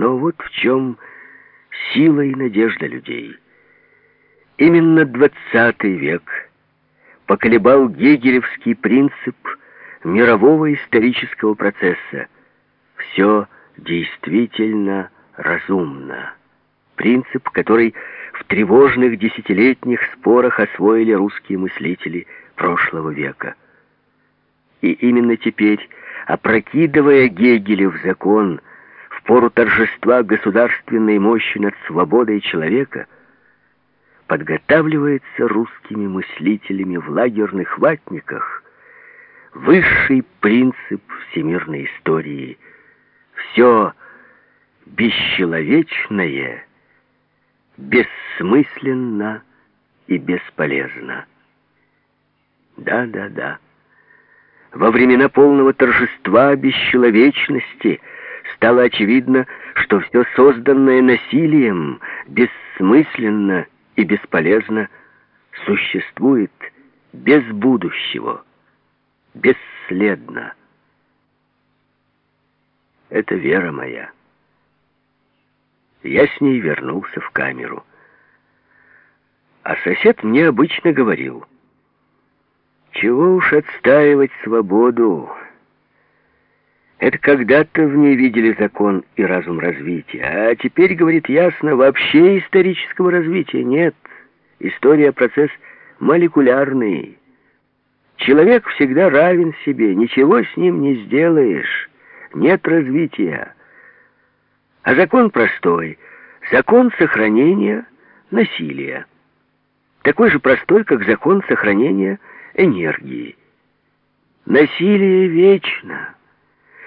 Но вот в чем сила и надежда людей. Именно двадцатый век поколебал гегелевский принцип мирового исторического процесса. Все действительно разумно. Принцип, который в тревожных десятилетних спорах освоили русские мыслители прошлого века. И именно теперь, опрокидывая Гегелев закон пору торжества государственной мощи над свободой человека, подготавливается русскими мыслителями в лагерных ватниках высший принцип всемирной истории. Все бесчеловечное, бессмысленно и бесполезно. Да-да-да. Во времена полного торжества бесчеловечности стало очевидно, что все созданное насилием бессмысленно и бесполезно существует без будущего, бесследно. Это вера моя. Я с ней вернулся в камеру. А сосед мне обычно говорил, чего уж отстаивать свободу. Это когда-то в ней видели закон и разум развития, а теперь, говорит ясно, вообще исторического развития нет. История — процесс молекулярный. Человек всегда равен себе, ничего с ним не сделаешь, нет развития. А закон простой. Закон сохранения насилия. Такой же простой, как закон сохранения энергии. Насилие вечно.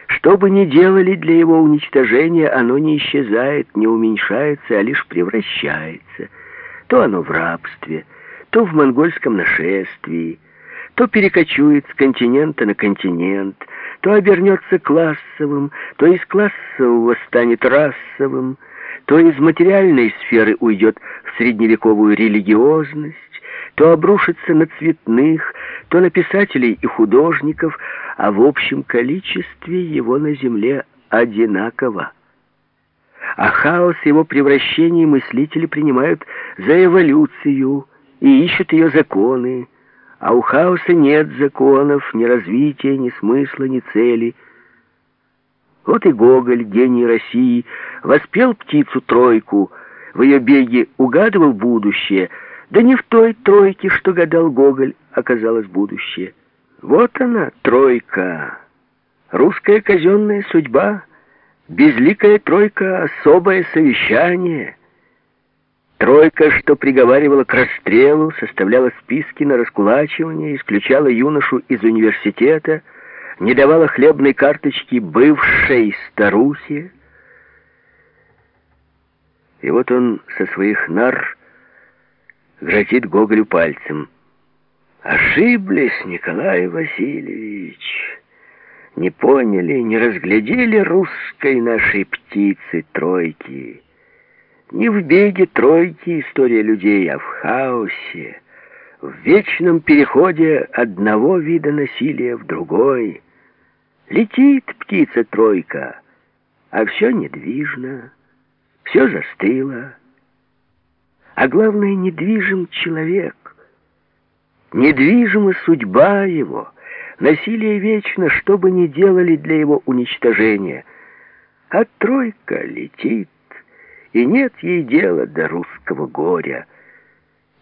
Что бы ни делали для его уничтожения, оно не исчезает, не уменьшается, а лишь превращается. То оно в рабстве, то в монгольском нашествии, то перекочует с континента на континент, то обернется классовым, то из классового станет расовым, то из материальной сферы уйдет в средневековую религиозность, то обрушится на цветных, то на писателей и художников, а в общем количестве его на земле одинаково. А хаос его превращений мыслители принимают за эволюцию и ищут ее законы, а у хаоса нет законов, ни развития, ни смысла, ни цели. Вот и Гоголь, гений России, воспел птицу-тройку, в ее беге угадывал будущее, да не в той тройке, что гадал Гоголь, оказалось будущее. Вот она, тройка, русская казенная судьба, безликая тройка, особое совещание — Тройка, что приговаривала к расстрелу, составляла списки на раскулачивание, исключала юношу из университета, не давала хлебной карточки бывшей старухе. И вот он со своих нар грозит Гоголю пальцем. «Ошиблись, Николай Васильевич!» Не поняли, не разглядели русской нашей птицы тройки. Не в беге тройки история людей, а в хаосе, в вечном переходе одного вида насилия в другой. Летит птица-тройка, а все недвижно, все застыло. А главное, недвижим человек. Недвижима судьба его. Насилие вечно, что бы ни делали для его уничтожения. А тройка летит и нет ей дела до русского горя.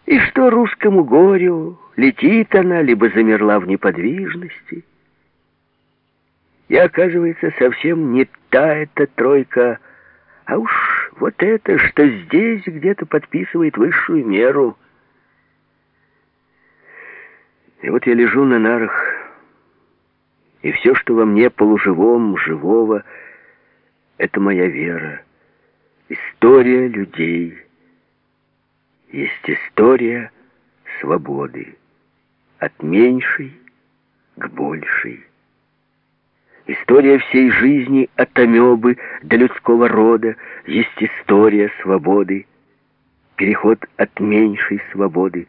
И что русскому горю? Летит она, либо замерла в неподвижности. И оказывается, совсем не та эта тройка, а уж вот это, что здесь где-то подписывает высшую меру. И вот я лежу на нарах, и все, что во мне полуживом, живого, это моя вера. История людей есть история свободы от меньшей к большей. История всей жизни от амебы до людского рода есть история свободы, переход от меньшей свободы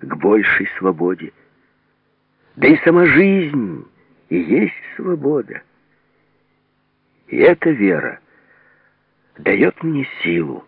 к большей свободе. Да и сама жизнь и есть свобода. И эта вера дает мне силу.